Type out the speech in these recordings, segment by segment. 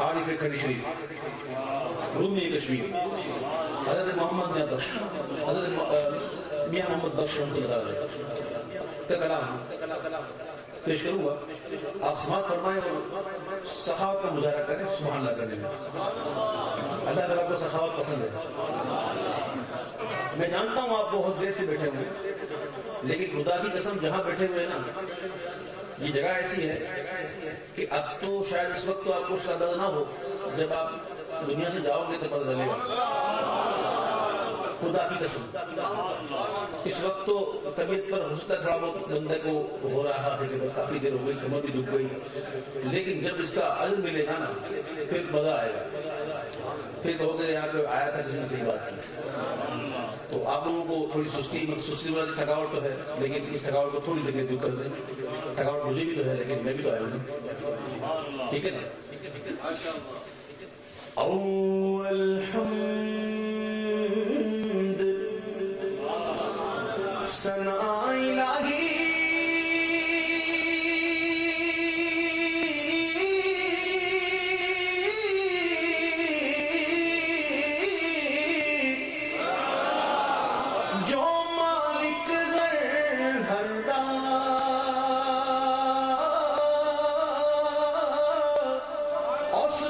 عارف کھڑی شریف، رومی کشمیر، حضرت محمد نے بخش حضرت میاں محمد بخش رحمۃ اللہ کا کلام پیش کروں گا۔ آپ سماعت فرمائیں اور سخاوت کا مظاہرہ کریں، سبحان اللہ کرنے میں۔ اللہ تعالیٰ کو سخاوت پسند ہے۔ میں جانتا ہوں آپ بہت دیر سے بیٹھے ہوئے لیکن خدا کی قسم جہاں بیٹھے ہوئے نا یہ جگہ ایسی ہے کہ اب تو شاید اس وقت تو آپ کو سادہ نہ ہو، جب آپ دنیا سے جاؤ گے تو پتہ چلے گا۔ خدا کی قسم۔ اس وقت تو طبیعت پر تھوڑا بہت بندے کو ہو رہا ہے کہ کافی دیر ہو گئی کمر بھی دکھ گئی۔ لیکن جب اس کا عزم ملے گا نا پھر مزہ آئے گا۔ پھر کہو گے یہاں پہ آیا تھا کسی نے صحیح بات کی۔ تو آپ لوگوں کو تھوڑی سستی سستی والی تھکاوٹ تو ہے لیکن اس تھکاوٹ کو تھوڑی دیر دور کر دیں۔ تھکاوٹ مجھے بھی تو ہے لیکن میں بھی تو آیا ہوں۔ ٹھیک ہے نا؟ سنا الہی۔ جو مالک اس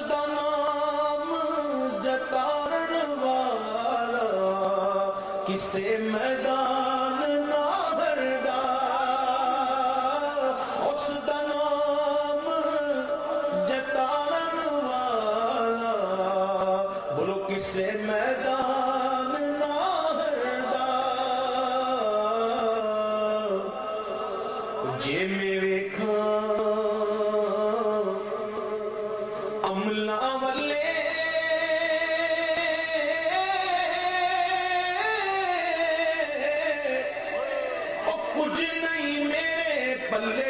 کسے میدان ج میںملا بلے اور کچھ نہیں میرے پلے۔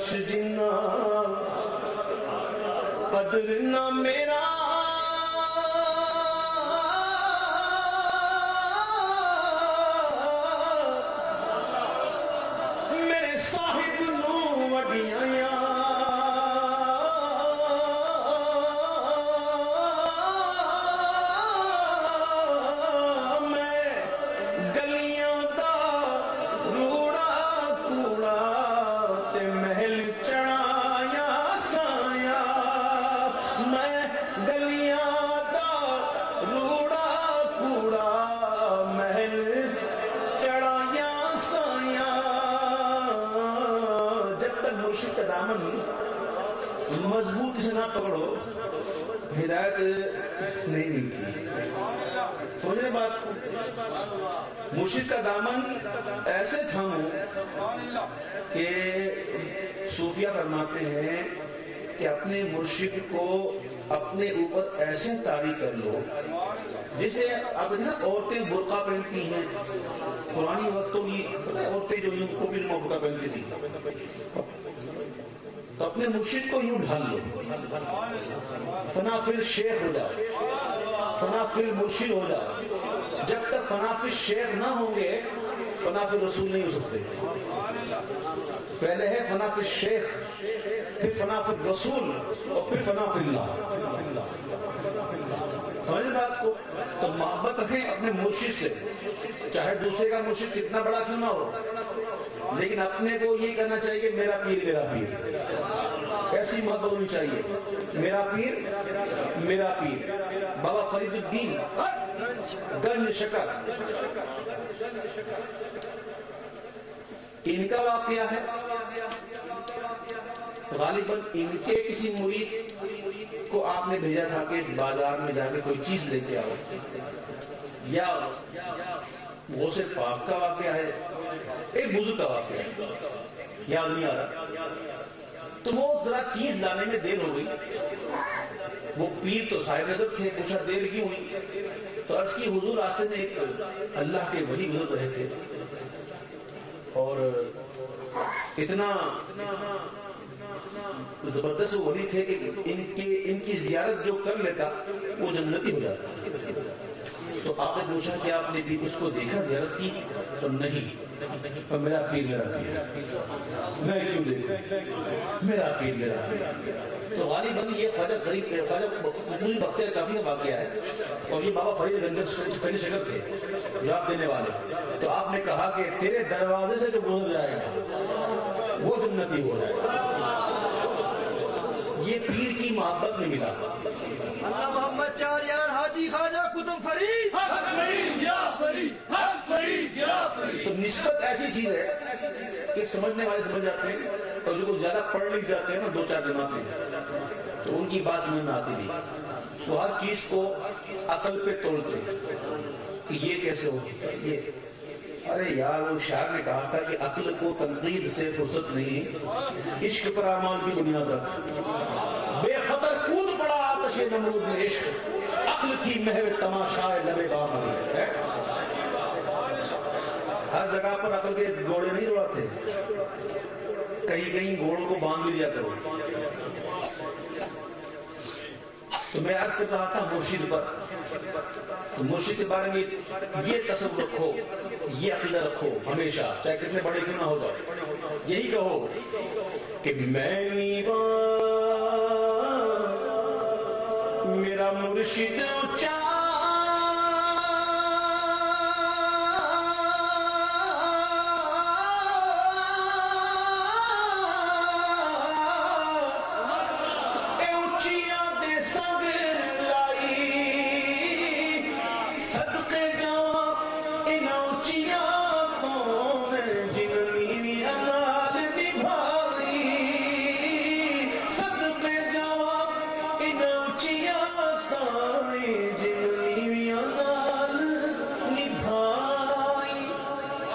بخش دینا قدر نہ میرا۔ میرے صاحب نو وڈیاں مضبوط سے نہ پکڑو، ہدایت نہیں ملتی۔ سمجھے بات؟ کو مرشد کا دامن ایسے تھامو کہ صوفیہ فرماتے ہیں کہ اپنے مرشد کو اپنے اوپر ایسے تاری کر لو جسے اب نا عورتیں برقع پہنتی ہیں۔ پرانی وقتوں میں عورتیں جو یوں کو بھی برقع پہنتی تھی تو اپنے مرشد کو یوں ڈھال لو۔ فنا پھر شیخ ہو جاؤ۔ فنا پھر مرشد ہو جاؤ۔ جب تک فنا پھر شیخ نہ ہوں گے، فنا پھر رسول نہیں ہو سکتے۔ پہلے ہے فنا پھر شیخ، پھر فنا پھر رسول اور پھر فنا پھر اللہ۔ سمجھ بات کو؟ تو محبت رکھیں اپنے مرشد سے۔ چاہے دوسرے کا مرشد کتنا بڑا کیوں نہ ہو۔ لیکن اپنے کو یہ کہنا چاہیے کہ میرا پیر میرا پیر۔ ایسی محبت ہونی چاہیے۔ میرا پیر میرا پیر۔ بابا فرید الدین۔ گنج شکر۔ ان کا واقعہ ہے۔ غالباً ان کے کسی مرید کو آپ نے بھیجا تھا کہ بازار میں جا کے کوئی چیز لے کے آؤ۔ یا وہ صرف پاک کا واقعہ ہے۔ ایک بزرگ کا واقعہ یاد نہیں آ رہا۔ تو وہ ذرا چیز لانے میں دیر ہو گئی۔ وہ پیر تو سائے نظر تھے، پوچھا دیر کیوں ہوئی؟ تو عرض کی حضور راستے میں ایک اللہ کے ولی گزر رہے تھے۔ اور اتنا زبردست ولی تھے کہ ان کی ان کی زیارت جو کر لیتا، وہ جنتی ہو جاتا۔ تو آپ نے پوچھا کہ آپ نے بھی اس کو دیکھا زیارت کی؟ تو نہیں۔ میرا پیر میرا پیر میں کیوں دیکھوں؟ میرا پیر میرا پیر تو غالب بنی یہ خواجہ غریب خواجہ بختیار کافی کا واقعہ ہے۔ اور یہ بابا فرید گنجر فرید شکر تھے، جواب دینے والے۔ تو آپ نے کہا کہ تیرے دروازے سے جو گزر جائے گا، وہ جنتی ہو جائے گا۔ یہ پیر کی محبت میں ملا۔ اللہ محمد چار یار حاجی خواجہ کتب فرید۔ تو نسبت ایسی چیز ہے کہ سمجھنے والے سمجھ جاتے ہیں اور جو کچھ زیادہ پڑھ لکھ جاتے ہیں نا دو چار جماعتیں تو ان کی بات سمجھ میں آتی تھی تو ہر چیز کو عقل پہ تولتے کہ یہ کیسے ہو یہ ارے یار، وہ شاعر نے کہا تھا کہ عقل کو تنقید سے فرصت نہیں عشق پر امان کی بنیاد رکھ۔ بے خطر کود پڑا آتش نمرود میں عشق۔ عقل کی محو تماشا لبے گام ہر جگہ پر عقل کے گھوڑے نہیں دوڑاتے۔ کہیں کہیں گھوڑوں کو باندھ بھی کرو۔ تو میں عرض کر رہا تھا مرشد پر۔ تو مرشد کے بارے میں یہ تصور رکھو، یہ عقیدہ رکھو ہمیشہ، چاہے کتنے بڑے کیوں نہ ہو جاؤ یہی کہو کہ میں میرا مرشد چار بچیاں